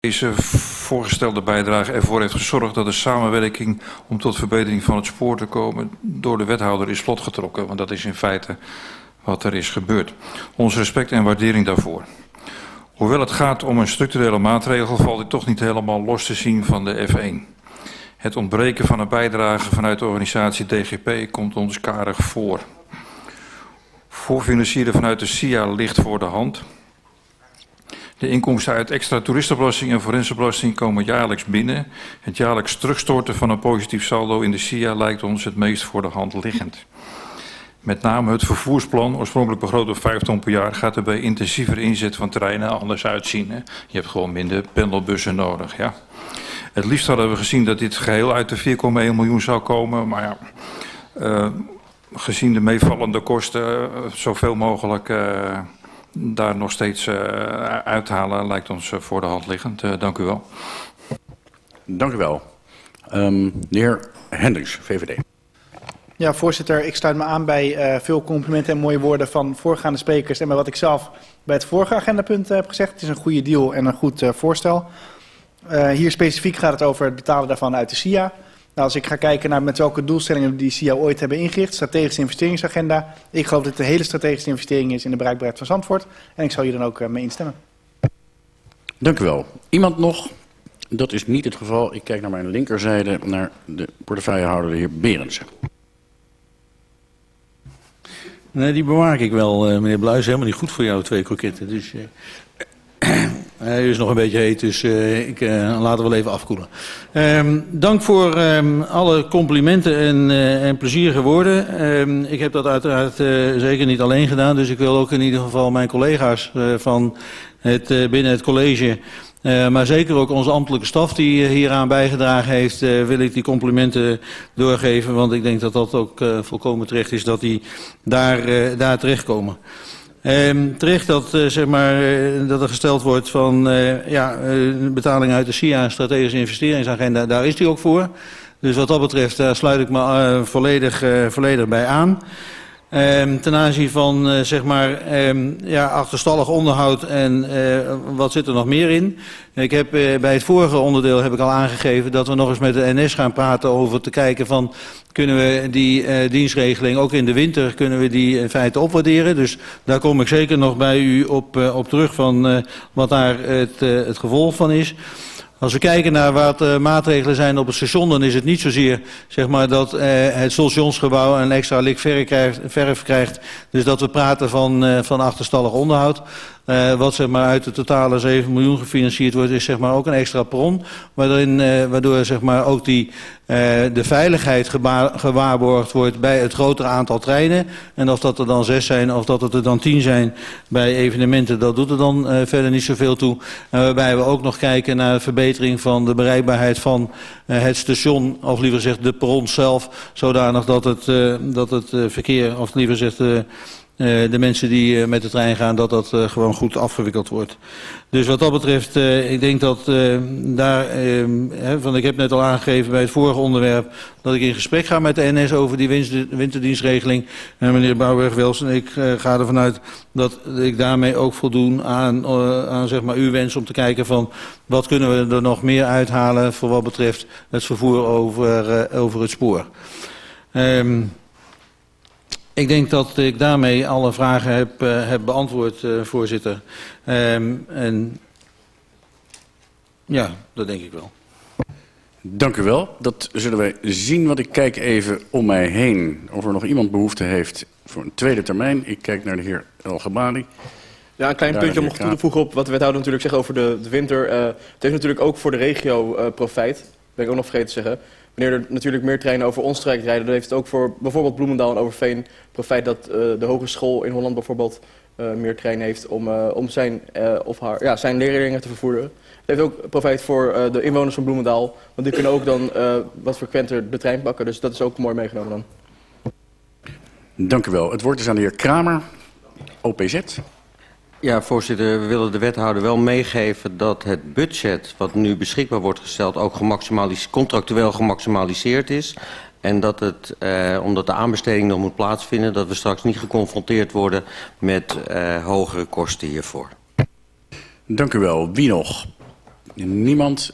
deze voorgestelde bijdrage ervoor heeft gezorgd dat de samenwerking om tot verbetering van het spoor te komen door de wethouder is vlot getrokken. Want dat is in feite wat er is gebeurd. Ons respect en waardering daarvoor. Hoewel het gaat om een structurele maatregel valt dit toch niet helemaal los te zien van de F1. Het ontbreken van een bijdrage vanuit de organisatie DGP komt ons karig voor. Voorfinancieren vanuit de SIA ligt voor de hand. De inkomsten uit extra toeristenbelasting en forensenbelasting komen jaarlijks binnen. Het jaarlijks terugstorten van een positief saldo in de SIA lijkt ons het meest voor de hand liggend. Met name het vervoersplan, oorspronkelijk begroot op 5 ton per jaar, gaat er bij intensiever inzet van treinen anders uitzien. Hè? Je hebt gewoon minder pendelbussen nodig. Ja. Het liefst hadden we gezien dat dit geheel uit de 4,1 miljoen zou komen. Maar ja, uh, gezien de meevallende kosten, uh, zoveel mogelijk uh, daar nog steeds uithalen, lijkt ons voor de hand liggend. dank u wel. Dank u wel. Um, de heer Hendricks, VVD. Ja, voorzitter, ik sluit me aan bij uh, veel complimenten en mooie woorden van voorgaande sprekers en bij wat ik zelf bij het vorige agendapunt heb gezegd. Het is een goede deal en een goed uh, voorstel. Uh, hier specifiek gaat het over het betalen daarvan uit de SIA. Nou, als ik ga kijken naar met welke doelstellingen die SIA ooit hebben ingericht, strategische investeringsagenda. Ik geloof dat het een hele strategische investering is in de bereikbaarheid van Zandvoort. En ik zal hier dan ook uh, mee instemmen. Dank u wel. Iemand nog? Dat is niet het geval. Ik kijk naar mijn linkerzijde, naar de portefeuillehouder, de heer Berendsen. Nee, die bewaar ik wel, uh, meneer Bluis. Helemaal niet goed voor jou, twee kroketten. Dus, uh, Hij is nog een beetje heet, dus uh, ik uh, laat het wel even afkoelen. Um, dank voor um, alle complimenten en, uh, en plezierige woorden. Um, ik heb dat uiteraard zeker niet alleen gedaan, dus ik wil ook in ieder geval mijn collega's van het, binnen het college... Maar zeker ook onze ambtelijke staf die hieraan bijgedragen heeft, wil ik die complimenten doorgeven. Want ik denk dat dat ook volkomen terecht is dat die daar, daar terechtkomen. Um, terecht dat, uh, zeg maar, uh, dat er gesteld wordt van uh, ja, betaling uit de SIA, strategische investeringsagenda, daar is die ook voor. Dus wat dat betreft, daar sluit ik me volledig, volledig bij aan. Um, ten aanzien van uh, zeg maar um, ja, achterstallig onderhoud en uh, wat zit er nog meer in. Ik heb uh, bij het vorige onderdeel heb ik al aangegeven dat we nog eens met de NS gaan praten over te kijken van kunnen we die dienstregeling ook in de winter kunnen we die in feite opwaarderen. Dus daar kom ik zeker nog bij u op, op terug van wat daar het, het gevolg van is. Als we kijken naar wat uh, maatregelen zijn op het station, dan is het niet zozeer zeg maar, dat uh, het stationsgebouw een extra lik verf krijgt. Dus dat we praten van, uh, van achterstallig onderhoud. Uh, wat zeg maar, uit de totale 7 miljoen gefinancierd wordt, is zeg maar, ook een extra bron. Waarin, uh, waardoor zeg maar, ook die, uh, de veiligheid gewaarborgd wordt bij het grotere aantal treinen. En of dat er dan zes zijn of dat het er dan tien zijn bij evenementen, dat doet er dan verder niet zoveel toe. Waarbij we ook nog kijken naar de verbetering van de bereikbaarheid van het station, of liever gezegd de perron zelf. Zodanig dat het, dat het verkeer, of liever gezegd de mensen die uh, met de trein gaan, dat dat uh, gewoon goed afgewikkeld wordt. Dus wat dat betreft, ik denk dat daar, hè, van, ik heb net al aangegeven bij het vorige onderwerp, dat ik in gesprek ga met de NS over die winterdienstregeling. En meneer Bouwberg-Wilson, ik ga ervan uit dat ik daarmee ook voldoen aan, aan zeg maar, uw wens om te kijken van wat kunnen we er nog meer uithalen voor wat betreft het vervoer over, over het spoor. Um, ik denk dat ik daarmee alle vragen heb, uh, heb beantwoord, uh, voorzitter. Um, en ja, dat denk ik wel. Dank u wel. Dat zullen wij zien. Want ik kijk even om mij heen of er nog iemand behoefte heeft voor een tweede termijn. Ik kijk naar de heer El Gabani. Ja, een klein Daar puntje om nog toe te voegen op wat de wethouder natuurlijk zegt over de, de winter. Uh, het heeft natuurlijk ook voor de regio uh, profijt. Dat ben ik ook nog vergeten te zeggen wanneer er natuurlijk meer treinen over ons traject rijden, dan heeft het ook voor bijvoorbeeld Bloemendaal en Overveen profijt dat uh, de hogeschool in Holland bijvoorbeeld uh, meer treinen heeft om, uh, om zijn, of haar, ja, zijn leerlingen te vervoeren. Het heeft ook profijt voor de inwoners van Bloemendaal, want die kunnen ook dan wat frequenter de trein pakken. Dus dat is ook mooi meegenomen dan. Dank u wel. Het woord is aan de heer Kramer, OPZ. Ja, voorzitter, we willen de wethouder wel meegeven dat het budget wat nu beschikbaar wordt gesteld ook contractueel gemaximaliseerd is. En dat het, eh, omdat de aanbesteding nog moet plaatsvinden, dat we straks niet geconfronteerd worden met eh, hogere kosten hiervoor. Dank u wel. Wie nog? Niemand.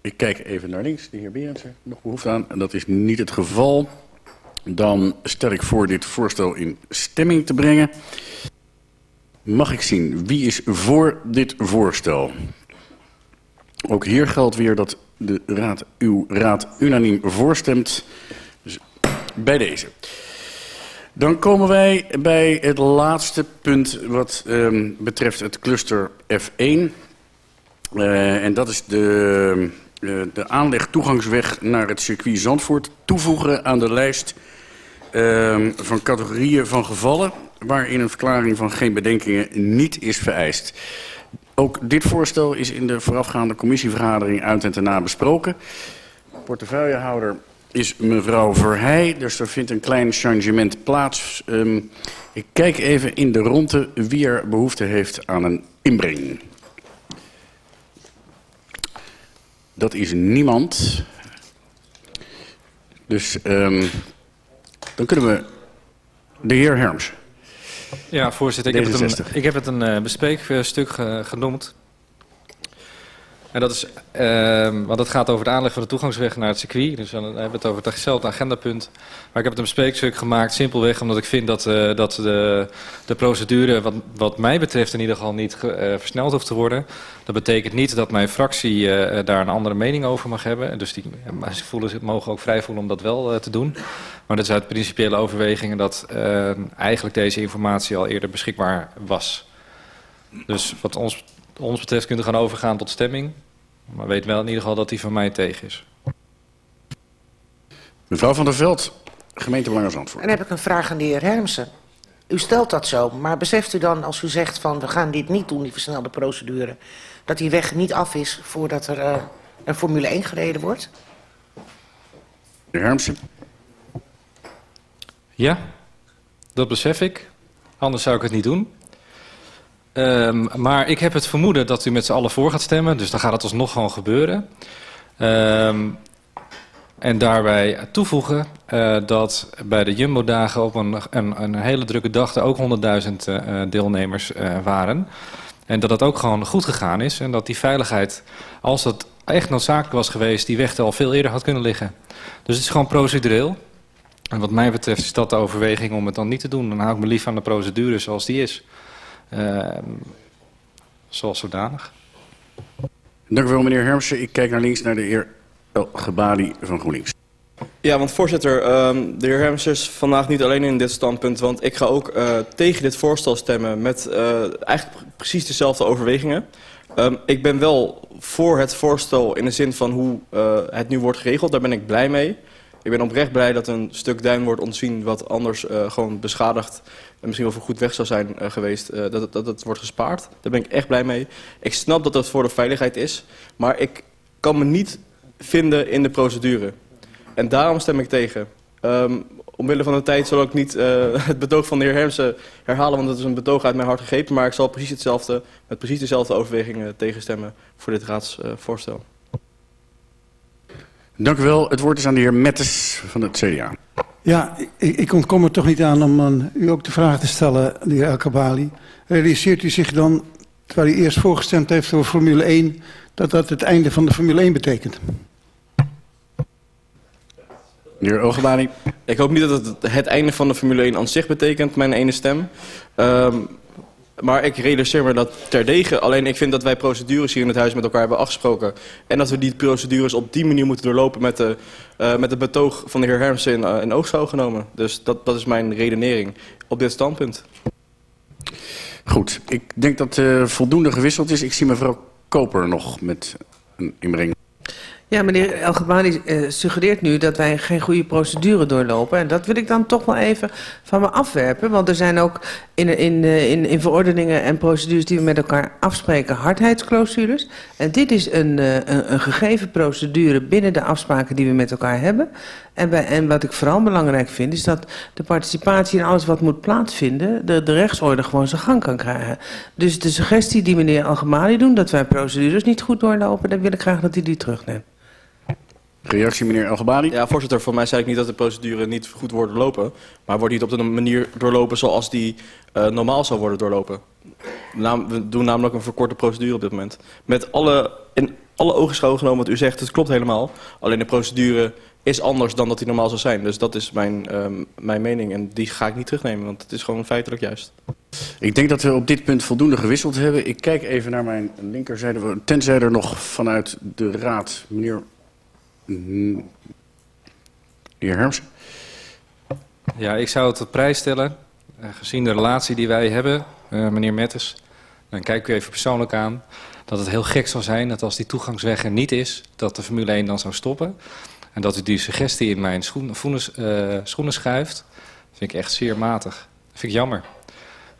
Ik kijk even naar links. De heer Berendsen, nog behoefte aan. En dat is niet het geval. Dan stel ik voor dit voorstel in stemming te brengen. Mag ik zien, wie is voor dit voorstel? Ook hier geldt weer dat de raad, uw raad unaniem voorstemt. Dus bij deze. Dan komen wij bij het laatste punt wat um, betreft het cluster F1. Uh, en dat is de, uh, de aanleg toegangsweg naar het circuit Zandvoort toevoegen aan de lijst uh, van categorieën van gevallen waarin een verklaring van geen bedenkingen niet is vereist. Ook dit voorstel is in de voorafgaande commissievergadering uit en ten besproken. Portefeuillehouder is mevrouw Verheij, dus er vindt een klein changement plaats. Um, ik kijk even in de ronde wie er behoefte heeft aan een inbreng. Dat is niemand. Dus um, dan kunnen we de heer Herms. Ja, voorzitter. Ik heb het een, ik heb het een uh, bespreekstuk uh, genoemd. En dat is, uh, want het gaat over het aanleg van de toegangsweg naar het circuit. Dus dan hebben we het over hetzelfde agendapunt. Maar ik heb het een bespreekstuk gemaakt simpelweg omdat ik vind dat, uh, dat de, de procedure wat, wat mij betreft in ieder geval niet uh, versneld hoeft te worden. Dat betekent niet dat mijn fractie uh, daar een andere mening over mag hebben. Dus die ze voelen, mogen ook vrij voelen om dat wel te doen. Maar dat is uit principiële overwegingen dat eigenlijk deze informatie al eerder beschikbaar was. Dus wat ons ons betreft kunt u gaan overgaan tot stemming. Maar weet wel in ieder geval dat die van mij tegen is. Mevrouw van der Veld, gemeente Belangersantwoord. En dan heb ik een vraag aan de heer Hermsen. U stelt dat zo, maar beseft u dan als u zegt van we gaan dit niet doen, die versnelde procedure, dat die weg niet af is voordat er uh, een Formule 1 gereden wordt? De Hermsen. Ja, dat besef ik. Anders zou ik het niet doen. Um, maar ik heb het vermoeden dat u met z'n allen voor gaat stemmen. Dus dan gaat het alsnog gewoon gebeuren. Um, en daarbij toevoegen uh, dat bij de Jumbo-dagen op een, een, hele drukke dag... er ook 100.000 uh, deelnemers uh, waren. En dat dat ook gewoon goed gegaan is. En dat die veiligheid, als dat echt noodzakelijk was geweest... die weg er al veel eerder had kunnen liggen. Dus het is gewoon procedureel. En wat mij betreft is dat de overweging om het dan niet te doen. Dan hou ik me lief aan de procedure zoals die is. Uh, zoals zodanig. Dank u wel, meneer Hermsen. Ik kijk naar links naar de heer El Gebali van GroenLinks. Ja, want voorzitter, um, de heer Hermsen is vandaag niet alleen in dit standpunt... want ik ga ook uh, tegen dit voorstel stemmen met uh, eigenlijk precies dezelfde overwegingen. Um, ik ben wel voor het voorstel in de zin van hoe uh, het nu wordt geregeld. Daar ben ik blij mee. Ik ben oprecht blij dat een stuk duin wordt ontzien wat anders uh, gewoon beschadigd misschien wel voor goed weg zou zijn uh, geweest, uh, dat, dat het wordt gespaard. Daar ben ik echt blij mee. Ik snap dat dat voor de veiligheid is, maar ik kan me niet vinden in de procedure. En daarom stem ik tegen. Um, omwille van de tijd zal ik niet het betoog van de heer Hermsen herhalen, want dat is een betoog uit mijn hart gegrepen. Maar ik zal precies hetzelfde, met precies dezelfde overwegingen tegenstemmen voor dit raadsvoorstel. Dank u wel. Het woord is aan de heer Mettes van het CDA. Ja, ik, ik ontkom er toch niet aan om aan u ook de vraag te stellen, de heer El Kabali. Realiseert u zich dan, terwijl u eerst voorgestemd heeft voor Formule 1, dat dat het einde van de Formule 1 betekent? Meneer Ogebali. Ik hoop niet dat het het einde van de Formule 1 aan zich betekent, mijn ene stem. Um, maar ik realiseer me dat terdege. Alleen ik vind dat wij procedures hier in het huis met elkaar hebben afgesproken. En dat we die procedures op die manier moeten doorlopen met, de, uh, met het betoog van de heer Hermsen in, uh, oogschouw genomen. Dus dat, dat is mijn redenering op dit standpunt. Goed, ik denk dat uh, voldoende gewisseld is. Ik zie mevrouw Koper nog met een inbreng. Ja, meneer Elgebani uh, suggereert nu dat wij geen goede procedure doorlopen. En dat wil ik dan toch wel even van me afwerpen. Want er zijn ook in, in, in, in verordeningen en procedures die we met elkaar afspreken hardheidsclausules. En dit is een, een, een gegeven procedure binnen de afspraken die we met elkaar hebben. En, en wat ik vooral belangrijk vind is dat de participatie in alles wat moet plaatsvinden... de, de rechtsorde gewoon zijn gang kan krijgen. Dus de suggestie die meneer Algemali doet, dat wij procedures niet goed doorlopen... dan wil ik graag dat hij die terugneemt. Reactie, meneer Elgebali. Ja, voorzitter, voor mij zei ik niet dat de procedure niet goed wordt doorlopen. Maar wordt niet op de manier doorlopen zoals die uh, normaal zou worden doorlopen. Naam, we doen namelijk een verkorte procedure op dit moment. Met alle, in, alle ogenschouwen genomen wat u zegt. Het klopt helemaal. Alleen de procedure is anders dan dat die normaal zou zijn. Dus dat is mijn, um, mijn mening en die ga ik niet terugnemen, want het is gewoon feitelijk juist. Ik denk dat we op dit punt voldoende gewisseld hebben. Ik kijk even naar mijn linkerzijde. Tenzij er nog vanuit de raad, meneer, meneer Herms. Ja, ik zou het op prijs stellen, uh, gezien de relatie die wij hebben, uh, meneer Metters. Dan kijk ik u even persoonlijk aan. Dat het heel gek zou zijn dat als die toegangsweg er niet is, dat de Formule 1 dan zou stoppen. En dat u die suggestie in mijn schoen, uh, schoenen schuift, vind ik echt zeer matig. Dat vind ik jammer.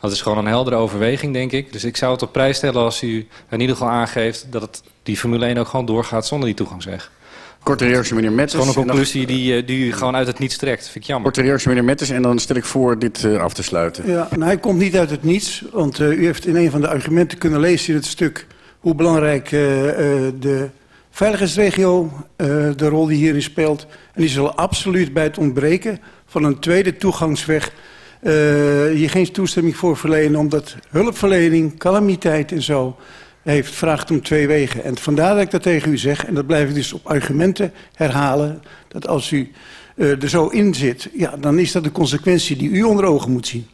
Dat is gewoon een heldere overweging, denk ik. Dus ik zou het op prijs stellen als u in ieder geval aangeeft... dat het, die Formule 1 ook gewoon doorgaat zonder die toegangsweg. Korte reactie, meneer Metters. Gewoon een conclusie die, eh, die u gewoon uit het niets trekt. Vind ik jammer. Korte reactie, meneer Metters. En dan stel ik voor dit uh, af te sluiten. Ja, nou, hij komt niet uit het niets. Want uh, u heeft in een van de argumenten kunnen lezen in het stuk... hoe belangrijk de veiligheidsregio, de rol die hierin speelt... en die zal absoluut bij het ontbreken van een tweede toegangsweg uh, hier geen toestemming voor verlenen... omdat hulpverlening, calamiteit en zo heeft, vraagt om twee wegen. En vandaar dat ik dat tegen u zeg, en dat blijf ik dus op argumenten herhalen... dat als u uh, er zo in zit, ja, dan is dat de consequentie die u onder ogen moet zien.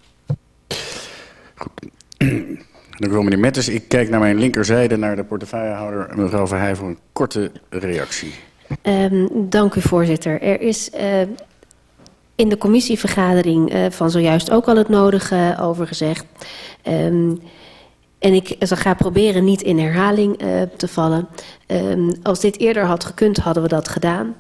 Goed. Dank u wel, meneer Metters. Ik kijk naar mijn linkerzijde, naar de portefeuillehouder, mevrouw Verheij, voor een korte reactie. Um, dank u, voorzitter. Er is uh, in de commissievergadering uh, van zojuist ook al het nodige over gezegd. Um, en ik ga proberen niet in herhaling uh, te vallen. Um, als dit eerder had gekund, hadden we dat gedaan.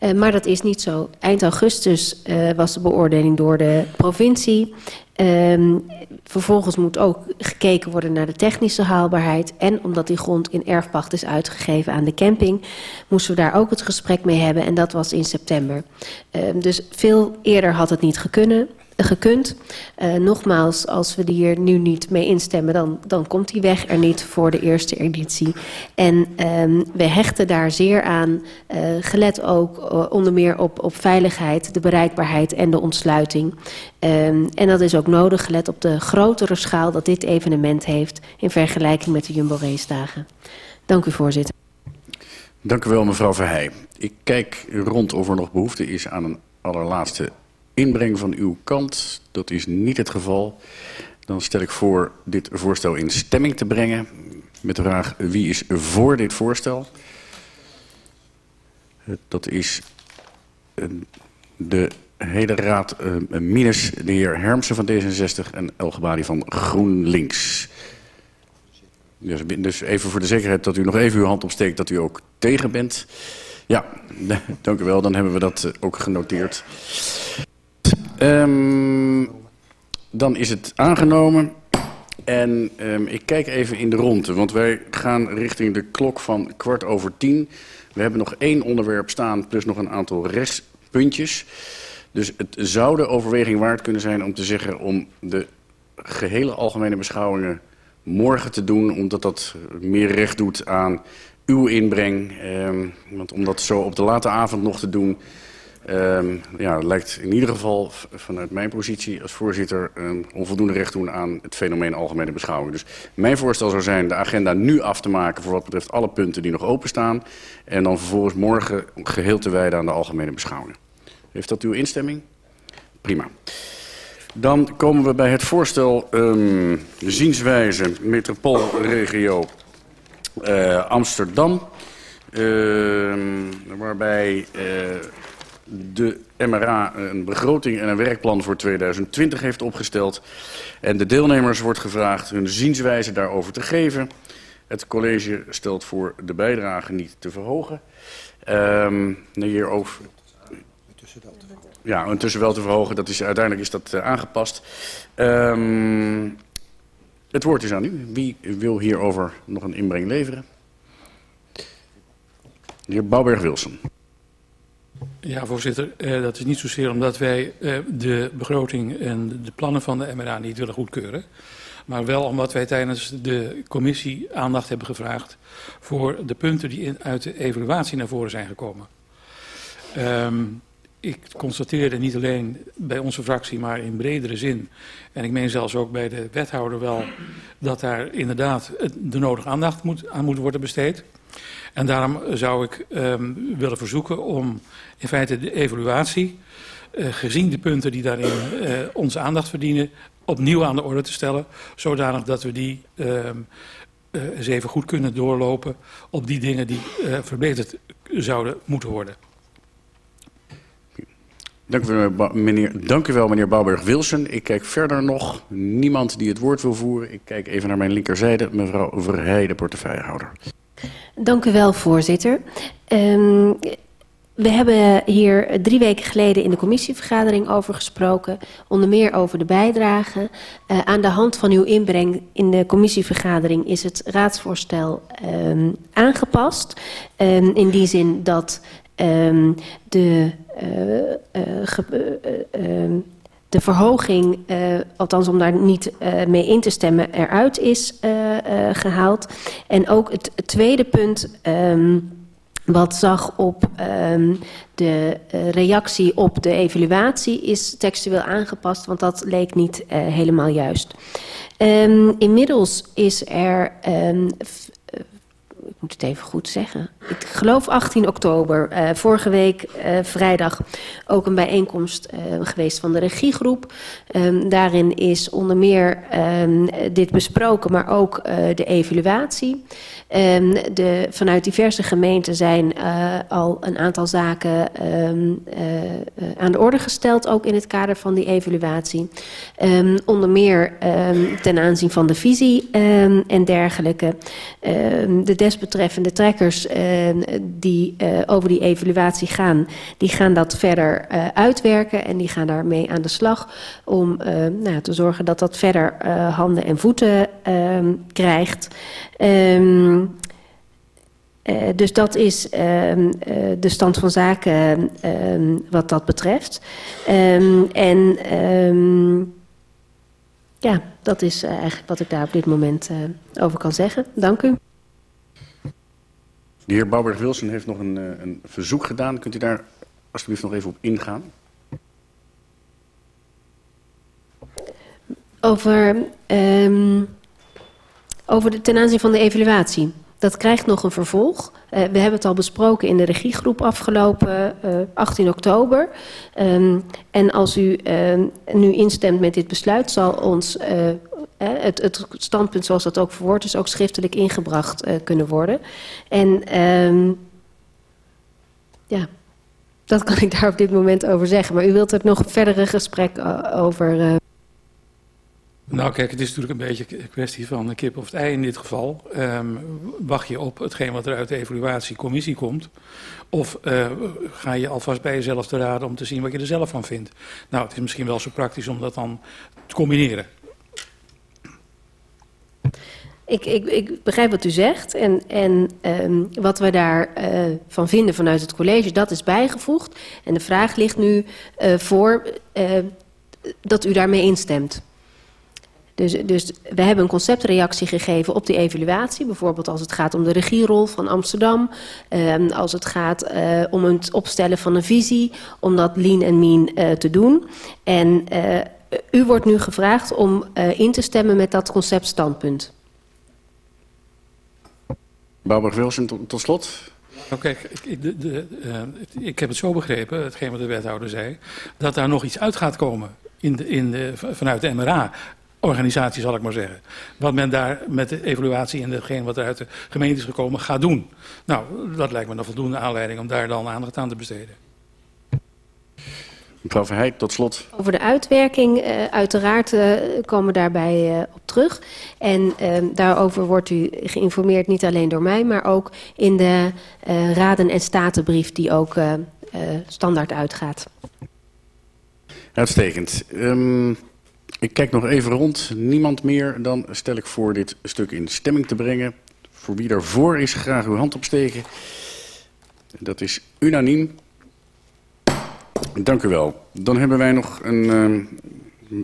Uh, maar dat is niet zo. Eind augustus uh, was de beoordeling door de provincie. Um, vervolgens moet ook gekeken worden naar de technische haalbaarheid. En omdat die grond in erfpacht is uitgegeven aan de camping... moesten we daar ook het gesprek mee hebben. En dat was in september. Um, dus veel eerder had het niet gekunnen gekund. Uh, nogmaals, als we hier nu niet mee instemmen, dan, dan komt die weg er niet voor de eerste editie. En um, we hechten daar zeer aan, uh, gelet ook uh, onder meer op, op veiligheid, de bereikbaarheid en de ontsluiting. Um, en dat is ook nodig, gelet op de grotere schaal dat dit evenement heeft in vergelijking met de Jumbo Race dagen. Dank u, voorzitter. Dank u wel, mevrouw Verheij. Ik kijk rond of er nog behoefte is aan een allerlaatste inbreng van uw kant. Dat is niet het geval. Dan stel ik voor dit voorstel in stemming te brengen. Met de vraag wie is voor dit voorstel? Dat is de hele raad uh, minus de heer Hermsen van D66 en Elgebali van GroenLinks. Dus even voor de zekerheid dat u nog even uw hand opsteekt dat u ook tegen bent. Ja, dank u wel. Dan hebben we dat ook genoteerd. Um, dan is het aangenomen. En um, ik kijk even in de ronde, want wij gaan richting de klok van kwart over tien. We hebben nog één onderwerp staan, plus nog een aantal rechtspuntjes. Dus het zou de overweging waard kunnen zijn om te zeggen om de gehele algemene beschouwingen morgen te doen, omdat dat meer recht doet aan uw inbreng. Um, want om dat zo op de late avond nog te doen, Um, ja, het lijkt in ieder geval vanuit mijn positie als voorzitter um, onvoldoende recht doen aan het fenomeen algemene beschouwing. Dus mijn voorstel zou zijn de agenda nu af te maken voor wat betreft alle punten die nog openstaan. En dan vervolgens morgen geheel te wijden aan de algemene beschouwing. Heeft dat uw instemming? Prima. Dan komen we bij het voorstel um, zienswijze metropoolregio uh, Amsterdam. Uh, waarbij uh, de MRA een begroting en een werkplan voor 2020 heeft opgesteld. En de deelnemers wordt gevraagd hun zienswijze daarover te geven. Het college stelt voor de bijdrage niet te verhogen. Um, hierover... Ja, intussen wel te verhogen. Dat is, uiteindelijk is dat uh, aangepast. Um, het woord is aan u. Wie wil hierover nog een inbreng leveren? De heer Bouwberg-Wilson. Ja, voorzitter. Uh, dat is niet zozeer omdat wij uh, de begroting en de plannen van de MRA niet willen goedkeuren. Maar wel omdat wij tijdens de commissie aandacht hebben gevraagd voor de punten die uit de evaluatie naar voren zijn gekomen. Um, ik constateerde niet alleen bij onze fractie, maar in bredere zin. En ik meen zelfs ook bij de wethouder wel dat daar inderdaad de nodige aandacht moet, aan moet worden besteed. En daarom zou ik um, willen verzoeken om in feite de evaluatie, uh, gezien de punten die daarin uh, onze aandacht verdienen, opnieuw aan de orde te stellen. Zodanig dat we die um, uh, eens even goed kunnen doorlopen op die dingen die verbeterd zouden moeten worden. Dank u, wel, meneer, dank u wel, meneer Bouwberg-Wilson. Ik kijk verder nog. Niemand die het woord wil voeren. Ik kijk even naar mijn linkerzijde. Mevrouw Verheijden, portefeuillehouder. Dank u wel, voorzitter. Um, we hebben hier drie weken geleden in de commissievergadering over gesproken. Onder meer over de bijdrage. Uh, aan de hand van uw inbreng in de commissievergadering is het raadsvoorstel um, aangepast. Um, in die zin dat de, uh, uh, de verhoging, uh, althans om daar niet uh, mee in te stemmen, eruit is uh, gehaald. En ook het, tweede punt, um, wat zag op um, de reactie op de evaluatie, is textueel aangepast, want dat leek niet helemaal juist. Um, inmiddels is er moet het even goed zeggen. Ik geloof 18 oktober, uh, vorige week uh, vrijdag, ook een bijeenkomst uh, geweest van de regiegroep. Um, daarin is onder meer um, dit besproken, maar ook de evaluatie. Um, de, vanuit diverse gemeenten zijn al een aantal zaken aan de orde gesteld, ook in het kader van die evaluatie. Onder meer ten aanzien van de visie en dergelijke. de desbetreffende trekkers die uh, over die evaluatie gaan, die gaan dat verder uitwerken en die gaan daarmee aan de slag om nou, te zorgen dat dat verder handen en voeten krijgt. Um, uh, dus dat is uh, de stand van zaken wat dat betreft. En ja, dat is eigenlijk wat ik daar op dit moment over kan zeggen. Dank u. De heer Bouwberg-Wilson heeft nog een, een verzoek gedaan. Kunt u daar alsjeblieft nog even op ingaan? Over, over de, ten aanzien van de evaluatie. Dat krijgt nog een vervolg. Uh, we hebben het al besproken in de regiegroep afgelopen uh, 18 oktober. Um, en als u uh, nu instemt met dit besluit, zal ons uh, het, het, standpunt zoals dat ook verwoord is, ook schriftelijk ingebracht kunnen worden. En um, ja, dat kan ik daar op dit moment over zeggen. Maar u wilt er nog verdere gesprek over. Nou kijk, het is natuurlijk een beetje een kwestie van de kip of het ei in dit geval. Um, wacht je op hetgeen wat er uit de evaluatiecommissie komt? Of uh, ga je alvast bij jezelf te raden om te zien wat je er zelf van vindt? Nou, het is misschien wel zo praktisch om dat dan te combineren. Ik, ik, ik begrijp wat u zegt en, en um, wat we daarvan uh, van vinden vanuit het college, dat is bijgevoegd. En de vraag ligt nu uh, voor dat u daarmee instemt. Dus, dus we hebben een conceptreactie gegeven op die evaluatie. Bijvoorbeeld als het gaat om de regierol van Amsterdam. Um, als het gaat uh, om het opstellen van een visie. Om dat lean en mean uh, te doen. En uh, u wordt nu gevraagd om in te stemmen met dat conceptstandpunt. Bouwberg-Wilson, tot, tot slot. Nou kijk, ik, de, de, ik heb het zo begrepen, hetgeen wat de wethouder zei... dat daar nog iets uit gaat komen in de, in de, vanuit de MRA organisatie, zal ik maar zeggen. Wat men daar met de evaluatie en degene wat er uit de gemeente is gekomen gaat doen. Nou, dat lijkt me een voldoende aanleiding om daar dan aandacht aan te besteden. Mevrouw Verheid, tot slot. Over de uitwerking, uh, uiteraard uh, komen we daarbij uh, op terug. En daarover wordt u geïnformeerd niet alleen door mij, maar ook in de raden- en statenbrief die ook standaard uitgaat. Uitstekend. Um, ik kijk nog even rond. Niemand meer. Dan stel ik voor dit stuk in stemming te brengen. Voor wie daarvoor is, graag uw hand opsteken. Dat is unaniem. Dank u wel. Dan hebben wij nog een... Uh,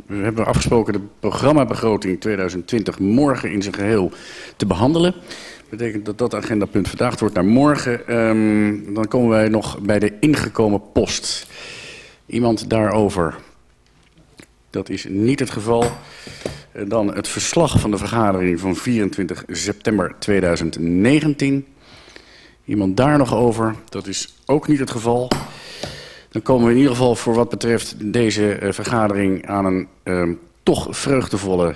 we hebben afgesproken de programmabegroting 2020 morgen in zijn geheel te behandelen. Dat betekent dat dat agendapunt vandaag wordt naar morgen. Um, dan komen wij nog bij de ingekomen post. Iemand daarover? Dat is niet het geval. Dan het verslag van de vergadering van 24 september 2019. Iemand daar nog over? Dat is ook niet het geval. Dan komen we in ieder geval voor wat betreft deze uh, vergadering aan een uh, toch vreugdevolle,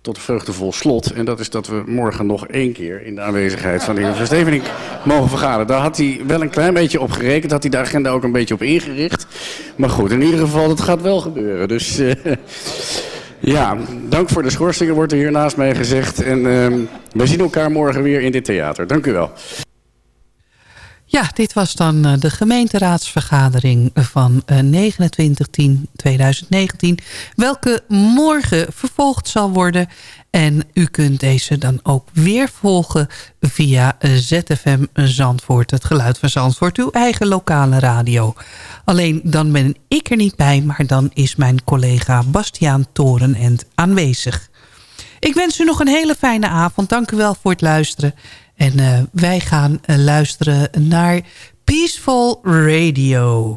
tot een vreugdevol slot. En dat is dat we morgen nog één keer in de aanwezigheid van de heer Verstevening mogen vergaderen. Daar had hij wel een klein beetje op gerekend, had hij de agenda ook een beetje op ingericht. Maar goed, in ieder geval, dat gaat wel gebeuren. Dus uh, ja, dank voor de schorsingen wordt er hier naast mij gezegd. En uh, we zien elkaar morgen weer in dit theater. Dank u wel. Ja, dit was dan eh, de gemeenteraadsvergadering van 29-10-2019... Eh, welke morgen vervolgd zal worden. En u kunt deze dan ook weer volgen via eh, ZFM Zandvoort. Het geluid van Zandvoort, uw eigen lokale radio. Alleen dan ben ik er niet bij, maar dan is mijn collega Bastiaan Torenend aanwezig. Ik wens u nog een hele fijne avond. Dank u wel voor het luisteren. En uh, wij gaan uh, luisteren naar Peaceful Radio.